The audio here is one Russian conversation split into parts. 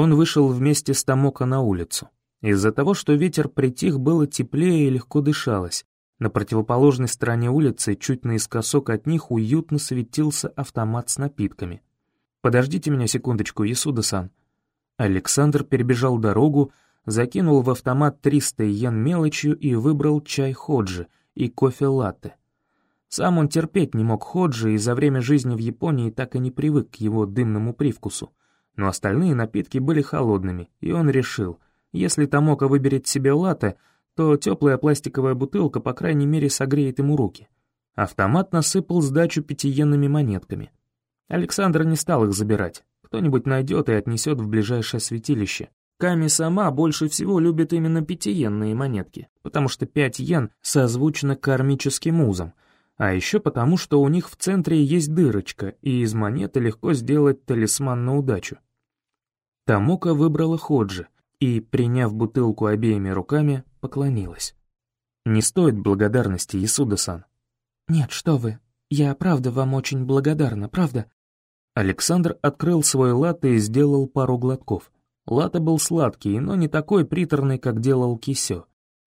Он вышел вместе с Томоко на улицу. Из-за того, что ветер притих, было теплее и легко дышалось. На противоположной стороне улицы, чуть наискосок от них, уютно светился автомат с напитками. «Подождите меня секундочку, Исуда-сан». Александр перебежал дорогу, закинул в автомат 300 йен мелочью и выбрал чай ходжи и кофе-латте. Сам он терпеть не мог ходжи и за время жизни в Японии так и не привык к его дымному привкусу. Но остальные напитки были холодными, и он решил, если Томока выберет себе латте, то теплая пластиковая бутылка, по крайней мере, согреет ему руки. Автомат насыпал сдачу пятиенными монетками. Александр не стал их забирать. Кто-нибудь найдет и отнесет в ближайшее святилище. Ками сама больше всего любит именно пятиенные монетки, потому что пять йен созвучно кармическим узам — а еще потому, что у них в центре есть дырочка, и из монеты легко сделать талисман на удачу. Тамука выбрала Ходжи и, приняв бутылку обеими руками, поклонилась. «Не стоит благодарности, Исуда-сан». «Нет, что вы, я правда вам очень благодарна, правда?» Александр открыл свой латте и сделал пару глотков. Латте был сладкий, но не такой приторный, как делал Кисё.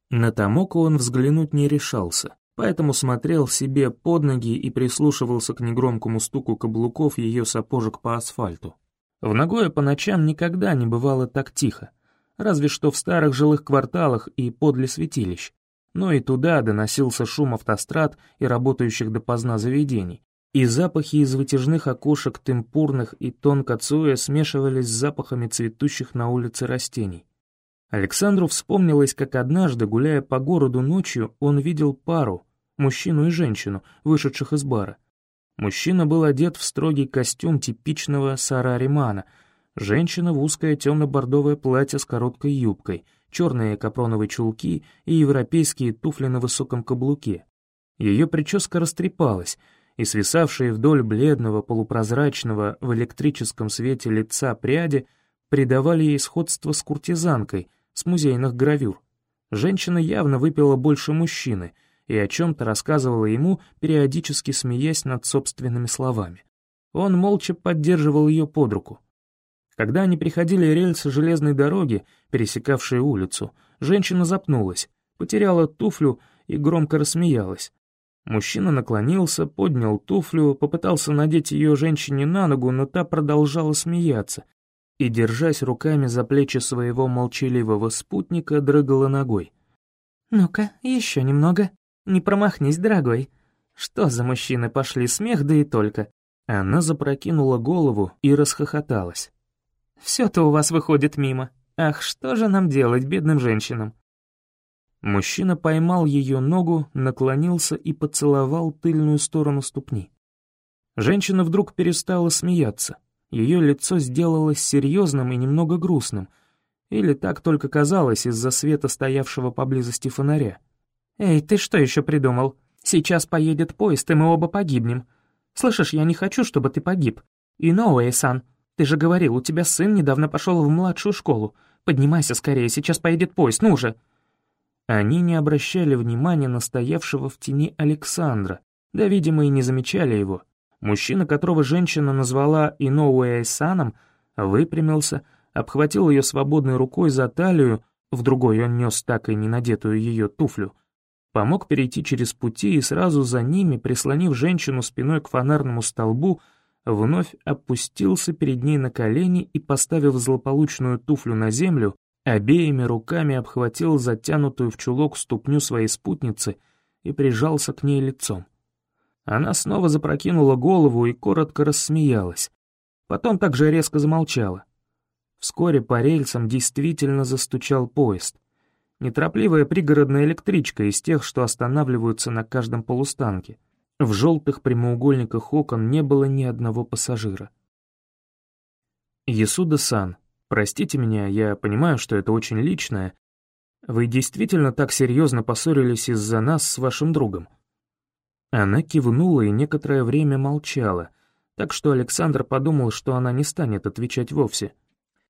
На Тамоку он взглянуть не решался, поэтому смотрел себе под ноги и прислушивался к негромкому стуку каблуков ее сапожек по асфальту. В Нагое по ночам никогда не бывало так тихо, разве что в старых жилых кварталах и подле святилищ. Но и туда доносился шум автострад и работающих допоздна заведений, и запахи из вытяжных окошек темпурных и тонкацуя смешивались с запахами цветущих на улице растений. Александру вспомнилось, как однажды, гуляя по городу ночью, он видел пару, мужчину и женщину, вышедших из бара. Мужчина был одет в строгий костюм типичного сараримана, женщина в узкое темно-бордовое платье с короткой юбкой, черные капроновые чулки и европейские туфли на высоком каблуке. Ее прическа растрепалась, и свисавшие вдоль бледного полупрозрачного в электрическом свете лица пряди придавали ей сходство с куртизанкой — с музейных гравюр. Женщина явно выпила больше мужчины и о чем-то рассказывала ему, периодически смеясь над собственными словами. Он молча поддерживал ее под руку. Когда они приходили рельсы железной дороги, пересекавшие улицу, женщина запнулась, потеряла туфлю и громко рассмеялась. Мужчина наклонился, поднял туфлю, попытался надеть ее женщине на ногу, но та продолжала смеяться, и, держась руками за плечи своего молчаливого спутника, дрыгала ногой. «Ну-ка, еще немного. Не промахнись, дорогой. Что за мужчины пошли, смех да и только». Она запрокинула голову и расхохоталась. «Все-то у вас выходит мимо. Ах, что же нам делать, бедным женщинам?» Мужчина поймал ее ногу, наклонился и поцеловал тыльную сторону ступни. Женщина вдруг перестала смеяться. Ее лицо сделалось серьезным и немного грустным, или так только казалось из-за света стоявшего поблизости фонаря. «Эй, ты что еще придумал? Сейчас поедет поезд, и мы оба погибнем. Слышишь, я не хочу, чтобы ты погиб. И Ноуэй-сан, ты же говорил, у тебя сын недавно пошел в младшую школу. Поднимайся скорее, сейчас поедет поезд, ну же!» Они не обращали внимания на стоявшего в тени Александра, да, видимо, и не замечали его. Мужчина, которого женщина назвала Иноуэйсаном, выпрямился, обхватил ее свободной рукой за талию, в другой он нес так и не надетую ее туфлю, помог перейти через пути и сразу за ними, прислонив женщину спиной к фонарному столбу, вновь опустился перед ней на колени и, поставив злополучную туфлю на землю, обеими руками обхватил затянутую в чулок ступню своей спутницы и прижался к ней лицом. Она снова запрокинула голову и коротко рассмеялась. Потом также резко замолчала. Вскоре по рельсам действительно застучал поезд. Неторопливая пригородная электричка из тех, что останавливаются на каждом полустанке. В желтых прямоугольниках окон не было ни одного пассажира. «Ясуда-сан, простите меня, я понимаю, что это очень личное. Вы действительно так серьезно поссорились из-за нас с вашим другом?» Она кивнула и некоторое время молчала, так что Александр подумал, что она не станет отвечать вовсе.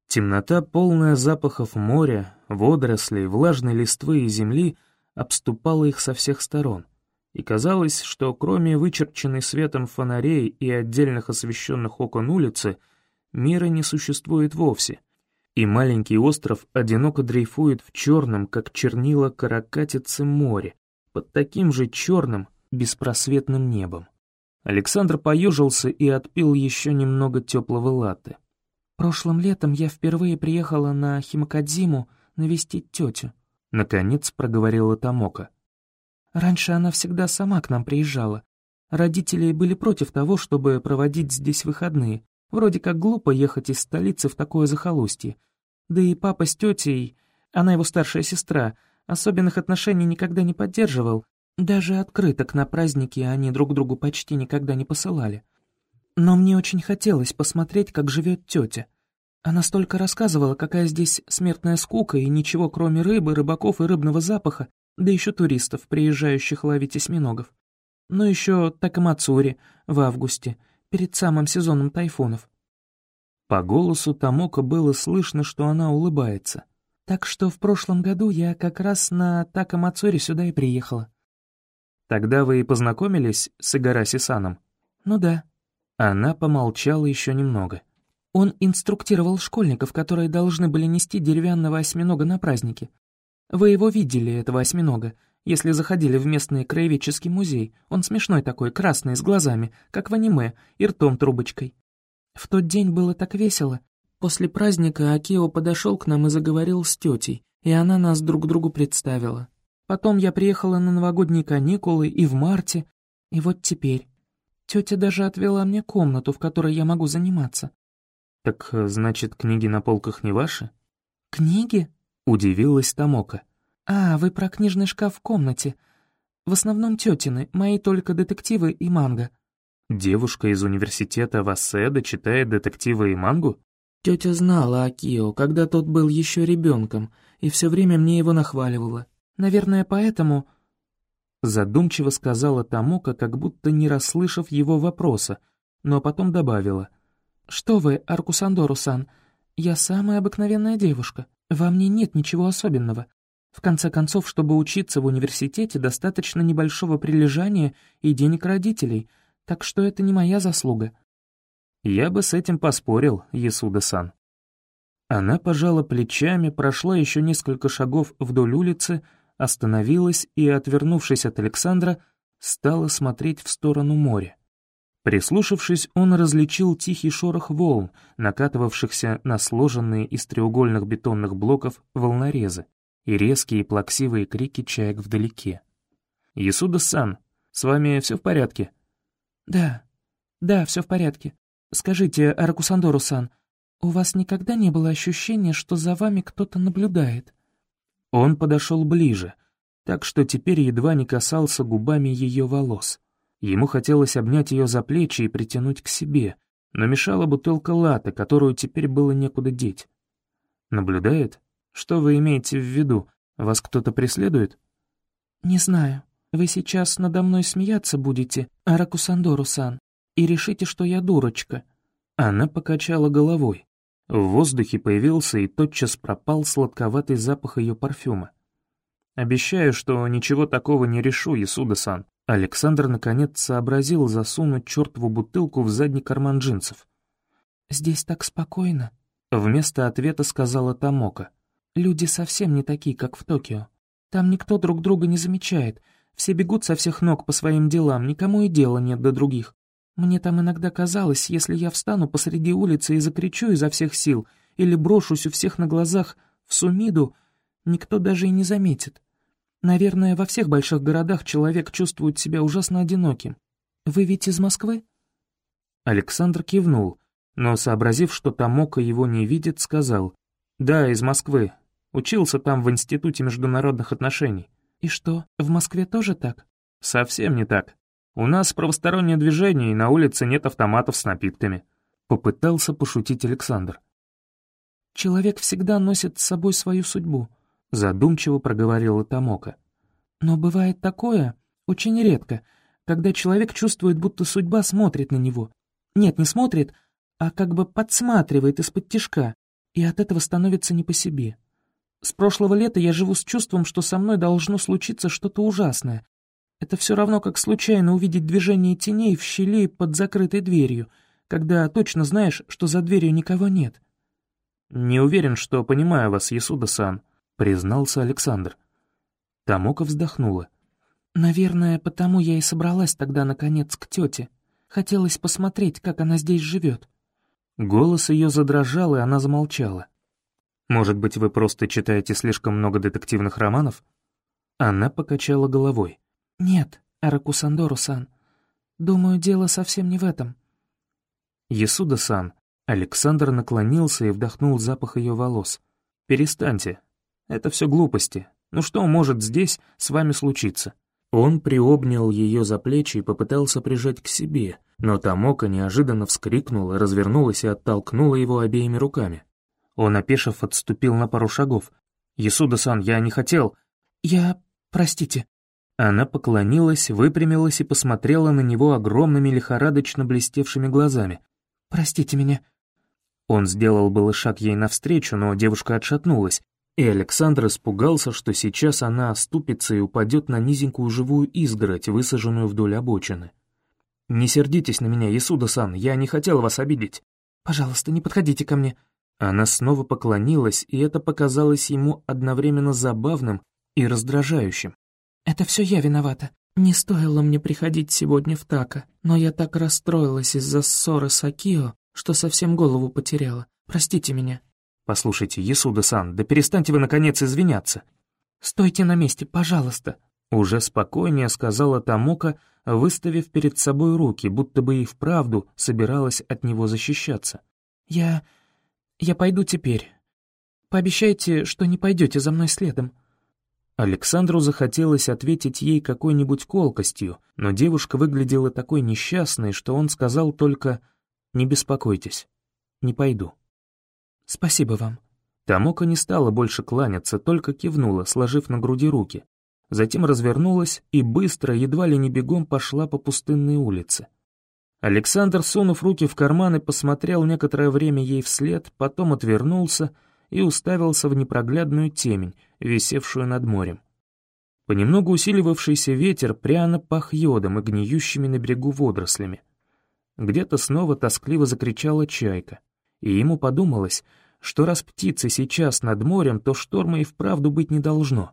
Темнота, полная запахов моря, водорослей, влажной листвы и земли, обступала их со всех сторон. И казалось, что кроме вычерченной светом фонарей и отдельных освещенных окон улицы, мира не существует вовсе. и маленький остров одиноко дрейфует в черном, как чернила каракатицы море, под таким же черным, беспросветным небом. Александр поежился и отпил еще немного теплого латте. «Прошлым летом я впервые приехала на Химакадзиму навестить тетю», — наконец проговорила Тамока. «Раньше она всегда сама к нам приезжала. Родители были против того, чтобы проводить здесь выходные. Вроде как глупо ехать из столицы в такое захолустье. Да и папа с тетей, она его старшая сестра, особенных отношений никогда не поддерживал, даже открыток на праздники они друг другу почти никогда не посылали. Но мне очень хотелось посмотреть, как живет тетя. Она столько рассказывала, какая здесь смертная скука и ничего кроме рыбы, рыбаков и рыбного запаха, да еще туристов, приезжающих ловить осьминогов. Ну еще Такамацури в августе, перед самым сезоном тайфунов. По голосу Тамока было слышно, что она улыбается. Так что в прошлом году я как раз на Такамацури сюда и приехала. Тогда вы и познакомились с Игараси-саном? Ну да. Она помолчала еще немного. Он инструктировал школьников, которые должны были нести деревянного осьминога на праздники. Вы его видели, этого осьминога, если заходили в местный краеведческий музей. Он смешной такой, красный, с глазами, как в аниме, и ртом трубочкой. В тот день было так весело. После праздника Акио подошел к нам и заговорил с тетей, и она нас друг другу представила. Потом я приехала на новогодние каникулы и в марте, и вот теперь. Тетя даже отвела мне комнату, в которой я могу заниматься. «Так, значит, книги на полках не ваши?» «Книги?» — удивилась Тамока. «А, вы про книжный шкаф в комнате. В основном тетины, мои только детективы и манго». «Девушка из университета Васеда читает детективы и мангу?» Тетя знала Акио, когда тот был еще ребенком, и все время мне его нахваливала. Наверное, поэтому...» Задумчиво сказала Тамока, как будто не расслышав его вопроса, но потом добавила. «Что вы, Аркусандору-сан, я самая обыкновенная девушка. Во мне нет ничего особенного. В конце концов, чтобы учиться в университете, достаточно небольшого прилежания и денег родителей, так что это не моя заслуга». «Я бы с этим поспорил, Ясуда-сан». Она пожала плечами, прошла еще несколько шагов вдоль улицы, остановилась и, отвернувшись от Александра, стала смотреть в сторону моря. Прислушавшись, он различил тихий шорох волн, накатывавшихся на сложенные из треугольных бетонных блоков волнорезы, и резкие плаксивые крики чаек вдалеке. «Ясуда-сан, с вами все в порядке?» «Да, да, все в порядке. Скажите, Аракусандору-сан, у вас никогда не было ощущения, что за вами кто-то наблюдает?» Он подошел ближе, так что теперь едва не касался губами ее волос. Ему хотелось обнять ее за плечи и притянуть к себе, но мешала бутылка латы, которую теперь было некуда деть. «Наблюдает? Что вы имеете в виду? Вас кто-то преследует?» «Не знаю. Вы сейчас надо мной смеяться будете, Аракусандору-сан, и решите, что я дурочка». Она покачала головой. В воздухе появился и тотчас пропал сладковатый запах ее парфюма. «Обещаю, что ничего такого не решу, Исуда-сан». Александр наконец сообразил засунуть чертову бутылку в задний карман джинсов. «Здесь так спокойно», — вместо ответа сказала Тамока. «Люди совсем не такие, как в Токио. Там никто друг друга не замечает, все бегут со всех ног по своим делам, никому и дела нет до других. Мне там иногда казалось, если я встану посреди улицы и закричу изо всех сил, или брошусь у всех на глазах в Сумиду, никто даже и не заметит. Наверное, во всех больших городах человек чувствует себя ужасно одиноким. Вы ведь из Москвы?» Александр кивнул, но, сообразив, что Тамока его не видит, сказал, «Да, из Москвы. Учился там в Институте международных отношений». «И что, в Москве тоже так?» «Совсем не так. У нас правостороннее движение, и на улице нет автоматов с напитками», — попытался пошутить Александр. «Человек всегда носит с собой свою судьбу», — задумчиво проговорила Тамока. «Но бывает такое, очень редко, когда человек чувствует, будто судьба смотрит на него. Нет, не смотрит, а как бы подсматривает из-под тишка, и от этого становится не по себе. С прошлого лета я живу с чувством, что со мной должно случиться что-то ужасное, это все равно, как случайно увидеть движение теней в щели под закрытой дверью, когда точно знаешь, что за дверью никого нет. «Не уверен, что понимаю вас, Ясуда-сан», — признался Александр. Тамока вздохнула. «Наверное, потому я и собралась тогда, наконец, к тете. Хотелось посмотреть, как она здесь живет». Голос ее задрожал, и она замолчала. «Может быть, вы просто читаете слишком много детективных романов?» Она покачала головой. «Нет, Аракусандору-сан. Думаю, дело совсем не в этом». «Ясуда-сан». Александр наклонился и вдохнул запах ее волос. «Перестаньте. Это все глупости. Ну что может здесь с вами случиться?» Он приобнял ее за плечи и попытался прижать к себе, но Тамока неожиданно вскрикнула, развернулась и оттолкнула его обеими руками. Он, опешив, отступил на пару шагов. «Ясуда-сан, я не хотел...» «Я... простите». Она поклонилась, выпрямилась и посмотрела на него огромными лихорадочно блестевшими глазами. «Простите меня». Он сделал было шаг ей навстречу, но девушка отшатнулась, и Александр испугался, что сейчас она оступится и упадет на низенькую живую изгородь, высаженную вдоль обочины. «Не сердитесь на меня, Исуда-сан, я не хотел вас обидеть». «Пожалуйста, не подходите ко мне». Она снова поклонилась, и это показалось ему одновременно забавным и раздражающим. «Это все я виновата. Не стоило мне приходить сегодня в Така, но я так расстроилась из-за ссоры с Акио, что совсем голову потеряла. Простите меня». «Послушайте, Ясуда-сан, да перестаньте вы, наконец, извиняться». «Стойте на месте, пожалуйста», — уже спокойнее сказала Тамука, выставив перед собой руки, будто бы и вправду собиралась от него защищаться. «Я... я пойду теперь. Пообещайте, что не пойдете за мной следом». Александру захотелось ответить ей какой-нибудь колкостью, но девушка выглядела такой несчастной, что он сказал только «Не беспокойтесь, не пойду». «Спасибо вам». Тамока не стала больше кланяться, только кивнула, сложив на груди руки. Затем развернулась и быстро, едва ли не бегом, пошла по пустынной улице. Александр, сунув руки в карманы, посмотрел некоторое время ей вслед, потом отвернулся и уставился в непроглядную темень, висевшую над морем. Понемногу усиливавшийся ветер пряно пах йодом и гниющими на берегу водорослями. Где-то снова тоскливо закричала чайка — и ему подумалось, что раз птицы сейчас над морем, то шторма и вправду быть не должно.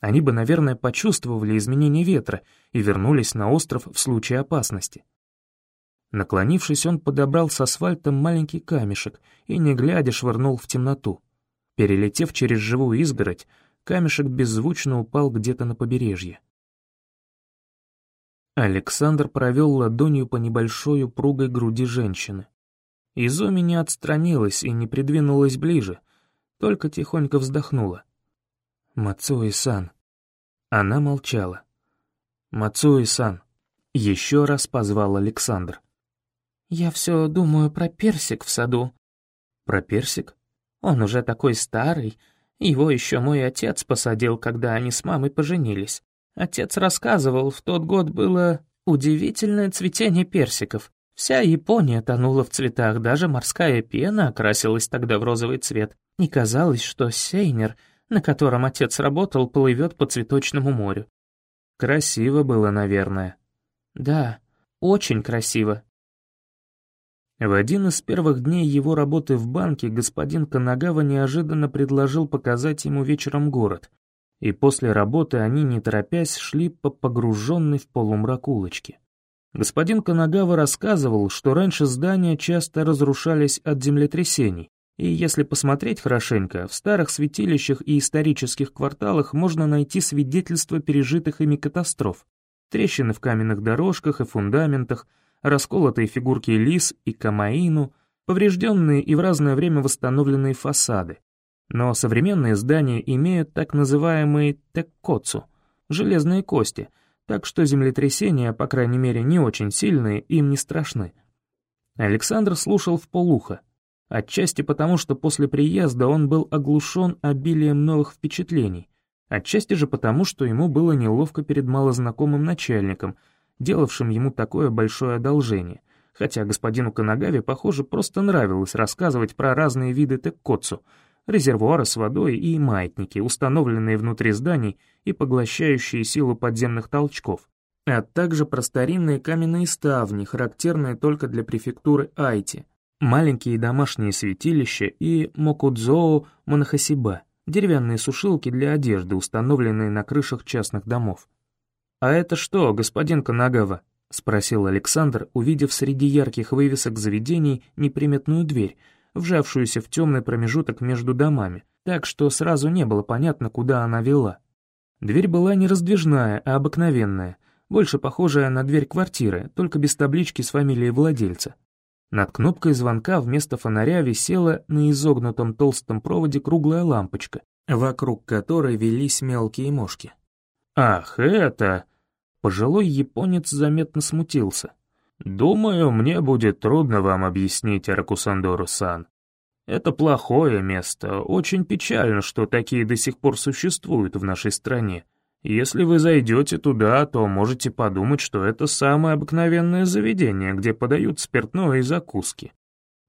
Они бы, наверное, почувствовали изменение ветра и вернулись на остров в случае опасности. Наклонившись, он подобрал с асфальтом маленький камешек и, не глядя, швырнул в темноту. Перелетев через живую изгородь, камешек беззвучно упал где-то на побережье. Александр провел ладонью по небольшой упругой груди женщины. Изуми не отстранилась и не придвинулась ближе, только тихонько вздохнула. «Мацуи-сан». Она молчала. «Мацуи-сан». Еще раз позвал Александр. «Я все думаю про персик в саду». «Про персик?» «Он уже такой старый. Его еще мой отец посадил, когда они с мамой поженились. Отец рассказывал, в тот год было удивительное цветение персиков. Вся Япония тонула в цветах, даже морская пена окрасилась тогда в розовый цвет. И казалось, что сейнер, на котором отец работал, плывет по цветочному морю. Красиво было, наверное. Да, очень красиво. В один из первых дней его работы в банке господин Канагава неожиданно предложил показать ему вечером город, и после работы они, не торопясь, шли по погруженной в полумрак улочке. Господин Канагава рассказывал, что раньше здания часто разрушались от землетрясений, и если посмотреть хорошенько, в старых святилищах и исторических кварталах можно найти свидетельства пережитых ими катастроф. Трещины в каменных дорожках и фундаментах, расколотые фигурки лис и камаину, поврежденные и в разное время восстановленные фасады. Но современные здания имеют так называемые теккоцу — железные кости — так что землетрясения, по крайней мере не очень сильные, им не страшны. Александр слушал в полухо, отчасти потому, что после приезда он был оглушен обилием новых впечатлений, отчасти же потому, что ему было неловко перед малознакомым начальником, делавшим ему такое большое одолжение, хотя господину Канагаве, похоже, просто нравилось рассказывать про разные виды теккоцу — резервуары с водой и маятники, установленные внутри зданий и поглощающие силу подземных толчков, а также про старинные каменные ставни, характерные только для префектуры Айти. маленькие домашние святилища и Мокудзоо Монахасиба, деревянные сушилки для одежды, установленные на крышах частных домов. «А это что, господин Канагава?» — спросил Александр, увидев среди ярких вывесок заведений неприметную дверь, вжавшуюся в темный промежуток между домами, так что сразу не было понятно, куда она вела. Дверь была не раздвижная, а обыкновенная, больше похожая на дверь квартиры, только без таблички с фамилией владельца. Над кнопкой звонка вместо фонаря висела на изогнутом толстом проводе круглая лампочка, вокруг которой велись мелкие мошки. «Ах, это...» Пожилой японец заметно смутился. «Думаю, мне будет трудно вам объяснить, Аракусандору-сан. Это плохое место, очень печально, что такие до сих пор существуют в нашей стране. Если вы зайдете туда, то можете подумать, что это самое обыкновенное заведение, где подают спиртное и закуски.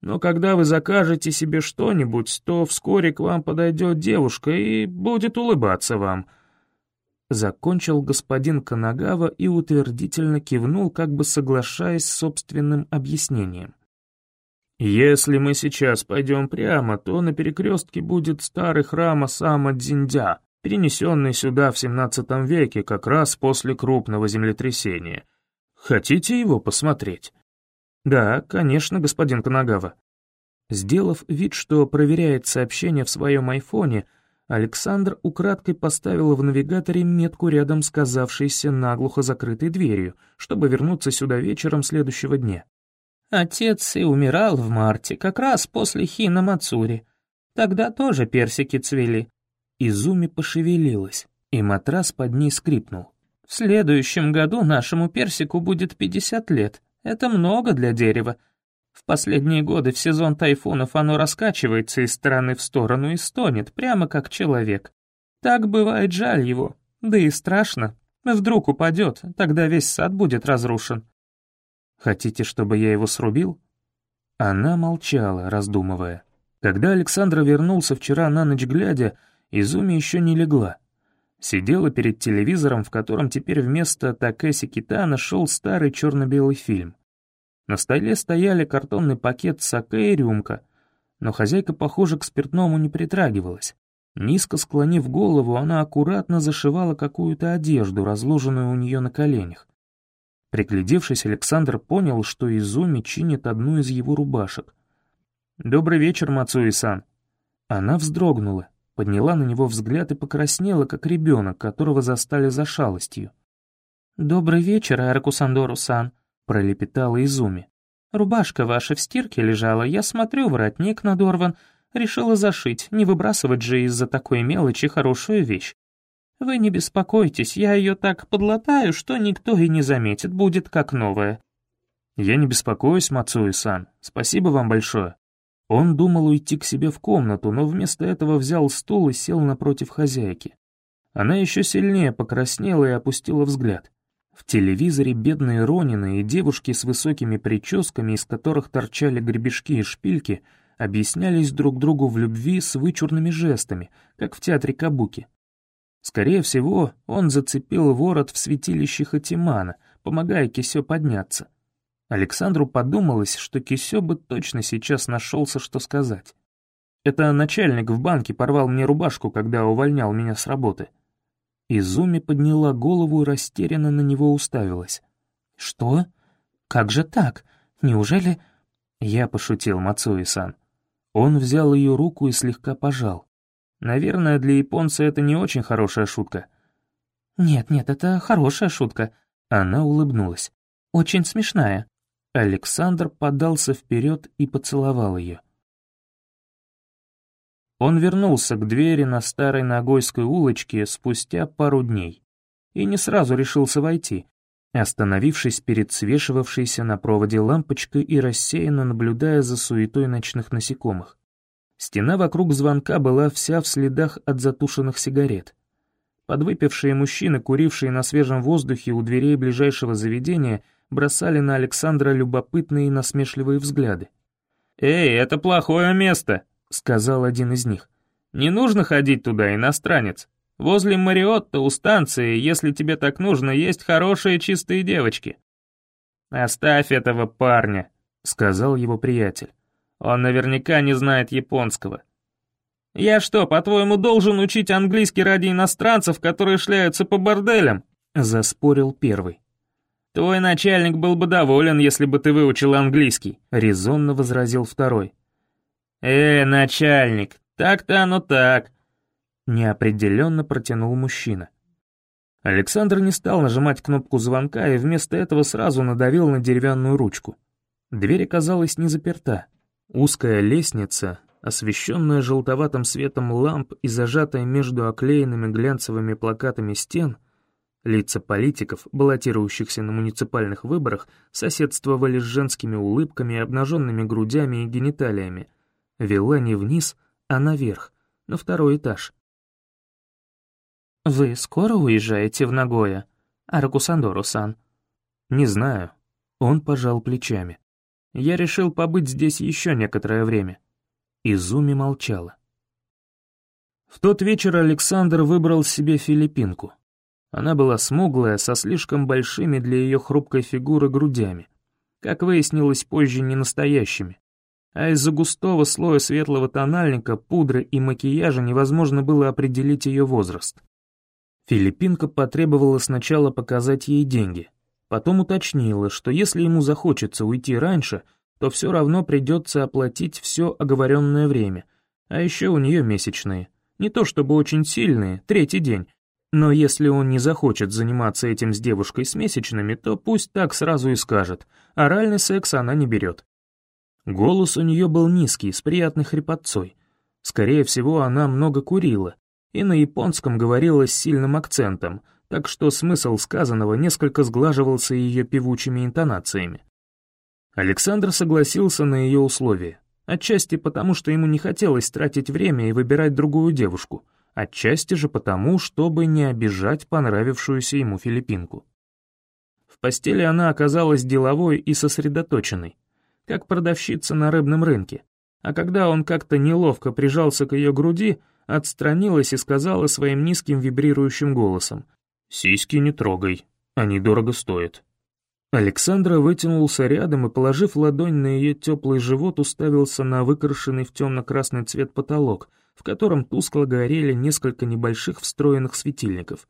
Но когда вы закажете себе что-нибудь, то вскоре к вам подойдет девушка и будет улыбаться вам — Закончил господин Канагава и утвердительно кивнул, как бы соглашаясь с собственным объяснением. «Если мы сейчас пойдем прямо, то на перекрестке будет старый храм Асама Дзиндя, перенесенный сюда в XVII веке, как раз после крупного землетрясения. Хотите его посмотреть?» «Да, конечно, господин Канагава». Сделав вид, что проверяет сообщение в своем айфоне, Александр украдкой поставил в навигаторе метку рядом с казавшейся наглухо закрытой дверью, чтобы вернуться сюда вечером следующего дня. Отец и умирал в марте, как раз после Хина Мацури. Тогда тоже персики цвели. Изуми пошевелилась, и матрас под ней скрипнул. В следующем году нашему персику будет 50 лет. Это много для дерева. В последние годы в сезон тайфунов оно раскачивается из стороны в сторону и стонет, прямо как человек. Так бывает жаль его, да и страшно. Вдруг упадет, тогда весь сад будет разрушен. Хотите, чтобы я его срубил? Она молчала, раздумывая. Когда Александра вернулся вчера на ночь глядя, Изуми еще не легла. Сидела перед телевизором, в котором теперь вместо Такэси Китана шел старый черно-белый фильм. На столе стояли картонный пакет саке и рюмка, но хозяйка, похоже, к спиртному не притрагивалась. Низко склонив голову, она аккуратно зашивала какую-то одежду, разложенную у нее на коленях. Приглядевшись, Александр понял, что Изуми чинит одну из его рубашек. «Добрый вечер, Мацуи-сан». Она вздрогнула, подняла на него взгляд и покраснела, как ребенок, которого застали за шалостью. «Добрый вечер, Аракусандору-сан», — пролепетала Изуми. «Рубашка ваша в стирке лежала, я смотрю, воротник надорван. Решила зашить, не выбрасывать же из-за такой мелочи хорошую вещь. Вы не беспокойтесь, я ее так подлатаю, что никто и не заметит, будет как новая». «Я не беспокоюсь, Мацуи-сан, спасибо вам большое». Он думал уйти к себе в комнату, но вместо этого взял стул и сел напротив хозяйки. Она еще сильнее покраснела и опустила взгляд. В телевизоре бедные Ронины и девушки с высокими прическами, из которых торчали гребешки и шпильки, объяснялись друг другу в любви с вычурными жестами, как в театре Кабуки. Скорее всего, он зацепил ворот в святилище Хатимана, помогая Кисё подняться. Александру подумалось, что Кисё бы точно сейчас нашелся, что сказать. «Это начальник в банке порвал мне рубашку, когда увольнял меня с работы», Изуми подняла голову и растерянно на него уставилась. «Что? Как же так? Неужели...» Я пошутил Мацуи-сан. Он взял ее руку и слегка пожал. Наверное, для японца это не очень хорошая шутка. «Нет-нет, это хорошая шутка». Она улыбнулась. «Очень смешная». Александр подался вперед и поцеловал ее. Он вернулся к двери на старой Ногойской улочке спустя пару дней и не сразу решился войти, остановившись перед свешивавшейся на проводе лампочкой и рассеянно наблюдая за суетой ночных насекомых. Стена вокруг звонка была вся в следах от затушенных сигарет. Подвыпившие мужчины, курившие на свежем воздухе у дверей ближайшего заведения, бросали на Александра любопытные и насмешливые взгляды. «Эй, это плохое место!» — сказал один из них. «Не нужно ходить туда, иностранец. Возле Мариотта у станции, если тебе так нужно, есть хорошие чистые девочки». «Оставь этого парня», — сказал его приятель. Он наверняка не знает японского. Я что, по-твоему, должен учить английский ради иностранцев, которые шляются по борделям? Заспорил первый. Твой начальник был бы доволен, если бы ты выучил английский, резонно возразил второй. Э, начальник, так-то оно так. Неопределенно протянул мужчина. Александр не стал нажимать кнопку звонка и вместо этого сразу надавил на деревянную ручку. Дверь оказалась не заперта. Узкая лестница, освещенная желтоватым светом ламп и зажатая между оклеенными глянцевыми плакатами стен, лица политиков, баллотирующихся на муниципальных выборах, соседствовали с женскими улыбками, обнаженными грудями и гениталиями, вела не вниз, а наверх, на второй этаж. «Вы скоро уезжаете в Нагоя, Аракусандору-сан?» «Не знаю». Он пожал плечами. «Я решил побыть здесь еще некоторое время». Изуми молчала. В тот вечер Александр выбрал себе филиппинку. Она была смуглая, со слишком большими для ее хрупкой фигуры грудями. Как выяснилось позже, не настоящими. А из-за густого слоя светлого тональника, пудры и макияжа невозможно было определить ее возраст. Филиппинка потребовала сначала показать ей деньги, потом уточнила, что если ему захочется уйти раньше, то все равно придется оплатить все оговоренное время, а еще у нее месячные. Не то чтобы очень сильные, третий день, но если он не захочет заниматься этим с девушкой с месячными, то пусть так сразу и скажет, оральный секс она не берет. Голос у нее был низкий, с приятной хрипотцой. Скорее всего, она много курила, и на японском говорила с сильным акцентом, так что смысл сказанного несколько сглаживался ее певучими интонациями. Александр согласился на ее условия, отчасти потому, что ему не хотелось тратить время и выбирать другую девушку, отчасти же потому, чтобы не обижать понравившуюся ему филиппинку. В постели она оказалась деловой и сосредоточенной, как продавщица на рыбном рынке, а когда он как-то неловко прижался к ее груди, отстранилась и сказала своим низким вибрирующим голосом. «Сиськи не трогай, они дорого стоят». Александра вытянулся рядом и, положив ладонь на ее теплый живот, уставился на выкрашенный в темно-красный цвет потолок, в котором тускло горели несколько небольших встроенных светильников.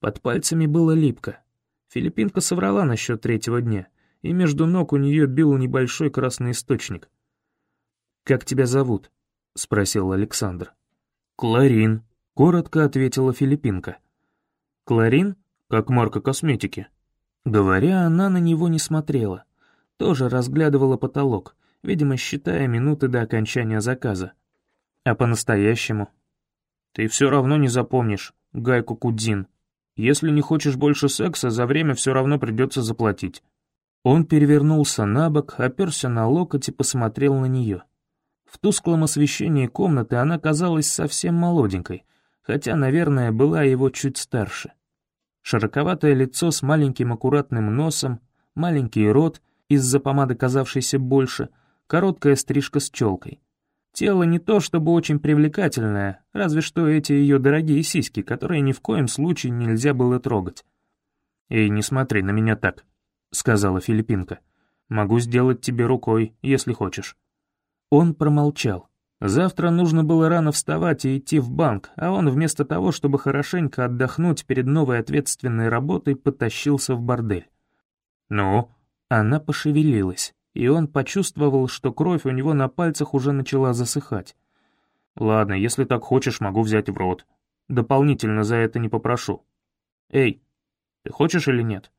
Под пальцами было липко. Филиппинка соврала насчет третьего дня, и между ног у нее бил небольшой красный источник. «Как тебя зовут?» — спросил Александр. «Кларин», — коротко ответила Филиппинка. «Кларин? Как марка косметики». Говоря, она на него не смотрела. Тоже разглядывала потолок, видимо, считая минуты до окончания заказа. А по-настоящему? Ты все равно не запомнишь, Гайку Кудзин. Если не хочешь больше секса, за время все равно придется заплатить. Он перевернулся на бок, оперся на локоть и посмотрел на нее. В тусклом освещении комнаты она казалась совсем молоденькой, хотя, наверное, была его чуть старше. Широковатое лицо с маленьким аккуратным носом, маленький рот, из-за помады казавшийся больше, короткая стрижка с челкой. Тело не то чтобы очень привлекательное, разве что эти ее дорогие сиськи, которые ни в коем случае нельзя было трогать. «Эй, не смотри на меня так», — сказала Филиппинка. «Могу сделать тебе рукой, если хочешь». Он промолчал. Завтра нужно было рано вставать и идти в банк, а он вместо того, чтобы хорошенько отдохнуть перед новой ответственной работой, потащился в бордель. «Ну?» Она пошевелилась, и он почувствовал, что кровь у него на пальцах уже начала засыхать. «Ладно, если так хочешь, могу взять в рот. Дополнительно за это не попрошу. Эй, ты хочешь или нет?»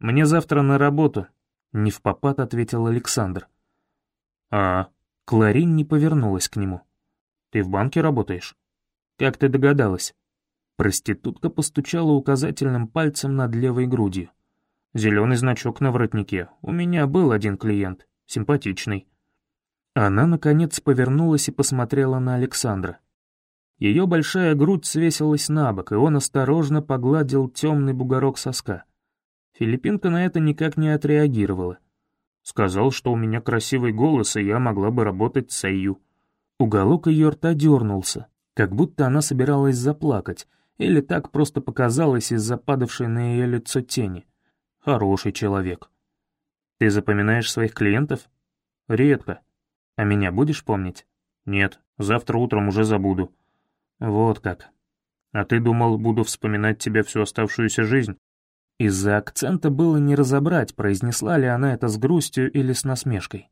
«Мне завтра на работу», — не в попад ответил Александр. «А...» Кларин не повернулась к нему. «Ты в банке работаешь?» «Как ты догадалась?» Проститутка постучала указательным пальцем над левой грудью. «Зеленый значок на воротнике. У меня был один клиент. Симпатичный». Она, наконец, повернулась и посмотрела на Александра. Ее большая грудь свесилась на бок, и он осторожно погладил темный бугорок соска. Филиппинка на это никак не отреагировала. Сказал, что у меня красивый голос, и я могла бы работать Айю. Уголок ее рта дернулся, как будто она собиралась заплакать, или так просто показалось из-за падавшей на ее лицо тени. Хороший человек. Ты запоминаешь своих клиентов? Редко. А меня будешь помнить? Нет, завтра утром уже забуду. Вот как. А ты думал, буду вспоминать тебя всю оставшуюся жизнь? Из-за акцента было не разобрать, произнесла ли она это с грустью или с насмешкой.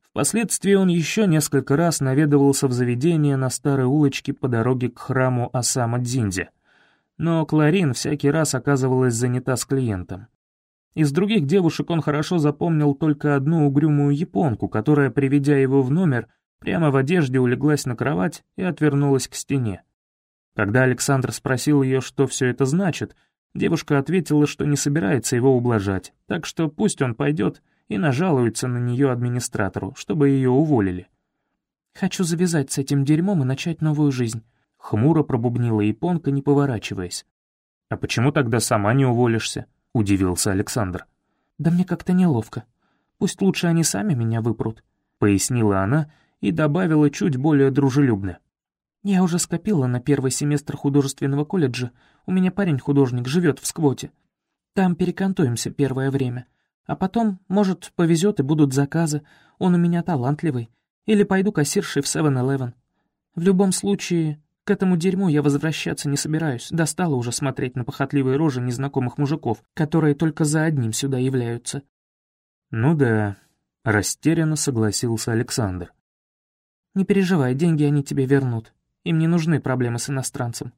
Впоследствии он еще несколько раз наведывался в заведение на старой улочке по дороге к храму Асама Дзиндзи, но Кларин всякий раз оказывалась занята с клиентом. Из других девушек он хорошо запомнил только одну угрюмую японку, которая, приведя его в номер, прямо в одежде улеглась на кровать и отвернулась к стене. Когда Александр спросил ее, что все это значит, девушка ответила, что не собирается его ублажать, так что пусть он пойдет и нажалуется на нее администратору, чтобы ее уволили. «Хочу завязать с этим дерьмом и начать новую жизнь», — хмуро пробубнила японка, не поворачиваясь. «А почему тогда сама не уволишься?» — удивился Александр. «Да мне как-то неловко. Пусть лучше они сами меня выпрут», — пояснила она и добавила чуть более дружелюбно. «Я уже скопила на первый семестр художественного колледжа. У меня парень-художник живет в сквоте. Там перекантуемся первое время. А потом, может, повезет и будут заказы, он у меня талантливый. Или пойду кассиршей в 7-Eleven. В любом случае, к этому дерьму я возвращаться не собираюсь. Достало уже смотреть на похотливые рожи незнакомых мужиков, которые только за одним сюда являются. «Ну да», — растерянно согласился Александр. «Не переживай, деньги они тебе вернут. Им не нужны проблемы с иностранцем.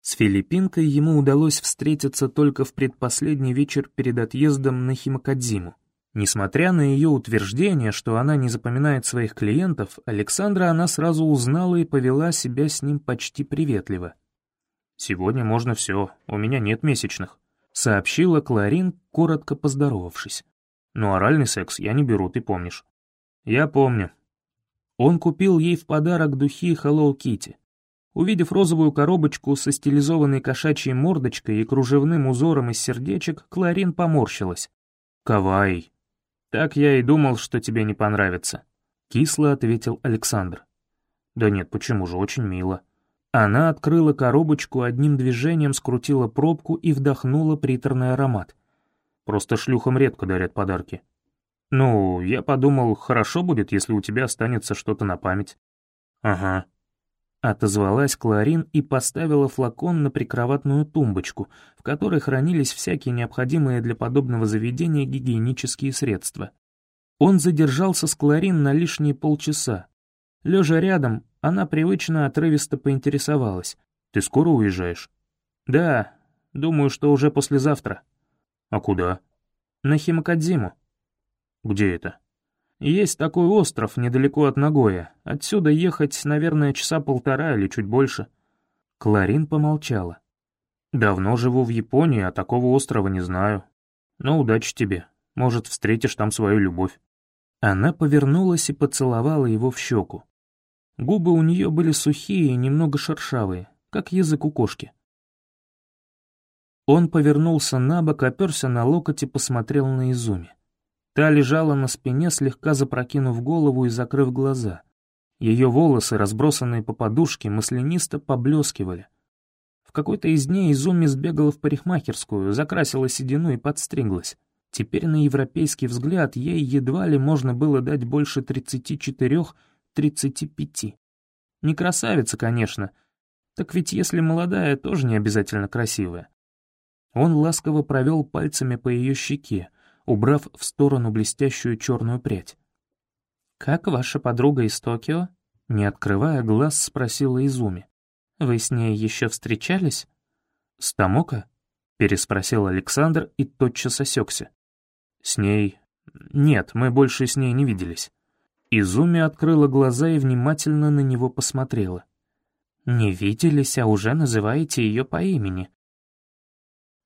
С филиппинкой ему удалось встретиться только в предпоследний вечер перед отъездом на Химакадзиму. Несмотря на ее утверждение, что она не запоминает своих клиентов, Александра она сразу узнала и повела себя с ним почти приветливо. «Сегодня можно все, у меня нет месячных», — сообщила Кларин, коротко поздоровавшись. «Но оральный секс я не беру, ты помнишь». «Я помню». Он купил ей в подарок духи Hello Kitty. Увидев розовую коробочку со стилизованной кошачьей мордочкой и кружевным узором из сердечек, Кларин поморщилась. «Кавай. Так я и думал, что тебе не понравится», — кисло ответил Александр. «Да нет, почему же, очень мило». Она открыла коробочку, одним движением скрутила пробку и вдохнула приторный аромат. Просто шлюхам редко дарят подарки. «Ну, я подумал, хорошо будет, если у тебя останется что-то на память». «Ага», Отозвалась Кларин и поставила флакон на прикроватную тумбочку, в которой хранились всякие необходимые для подобного заведения гигиенические средства. Он задержался с Кларин на лишние полчаса. Лежа рядом, она привычно отрывисто поинтересовалась. «Ты скоро уезжаешь?» «Да, думаю, что уже послезавтра». «А куда?» «На Химакадзиму». «Где это?» Есть такой остров недалеко от Нагоя. Отсюда ехать, наверное, часа полтора или чуть больше». Кларин помолчала. «Давно живу в Японии, а такого острова не знаю. Но удачи тебе. Может, встретишь там свою любовь». Она повернулась и поцеловала его в щеку. Губы у нее были сухие и немного шершавые, как язык у кошки. Он повернулся на бок, оперся на локоть и посмотрел на Изуми. Та лежала на спине, слегка запрокинув голову и закрыв глаза. Ее волосы, разбросанные по подушке, маслянисто поблескивали. В какой-то из дней Изуми сбегала в парикмахерскую, закрасила седину и подстриглась. Теперь на европейский взгляд ей едва ли можно было дать больше 34-35. Не красавица, конечно. Так ведь если молодая, тоже не обязательно красивая. Он ласково провел пальцами по ее щеке, убрав в сторону блестящую черную прядь. «Как ваша подруга из Токио?» Не открывая глаз, спросила Изуми. «Вы с ней еще встречались?» «С Томоко?» — переспросил Александр и тотчас осекся. «С ней... Нет, мы больше с ней не виделись». Изуми открыла глаза и внимательно на него посмотрела. «Не виделись, а уже называете ее по имени».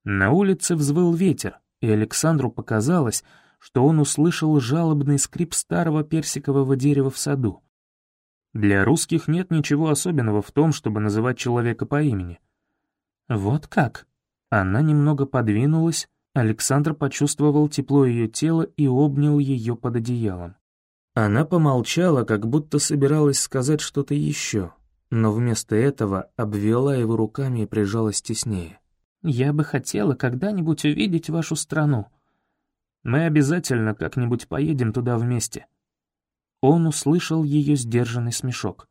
На улице взвыл ветер, и Александру показалось, что он услышал жалобный скрип старого персикового дерева в саду. Для русских нет ничего особенного в том, чтобы называть человека по имени. Вот как? Она немного подвинулась, Александр почувствовал тепло ее тела и обнял ее под одеялом. Она помолчала, как будто собиралась сказать что-то еще, но вместо этого обвела его руками и прижалась теснее. Я бы хотела когда-нибудь увидеть вашу страну. Мы обязательно как-нибудь поедем туда вместе. он услышал ее сдержанный смешок.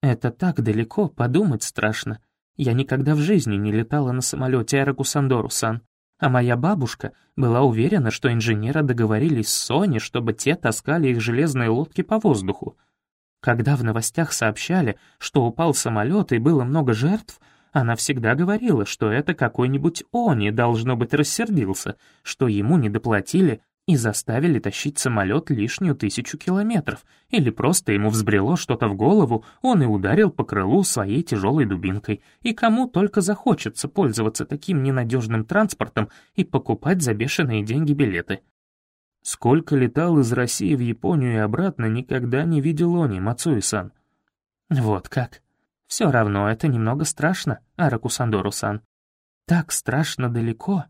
«Это так далеко, подумать страшно. Я никогда в жизни не летала на самолете Аэрокусандору-сан, а моя бабушка была уверена, что инженеры договорились с Сони, чтобы те таскали их железные лодки по воздуху. Когда в новостях сообщали, что упал самолет и было много жертв, она всегда говорила, что это какой-нибудь Они, должно быть, рассердился, что ему не доплатили и заставили тащить самолет лишнюю тысячу километров, или просто ему взбрело что-то в голову, он и ударил по крылу своей тяжелой дубинкой, и кому только захочется пользоваться таким ненадежным транспортом и покупать за бешеные деньги билеты. Сколько летал из России в Японию и обратно, никогда не видел Они, Мацуи-сан. Вот как. Все равно это немного страшно, Аракусандору-сан. Так страшно далеко,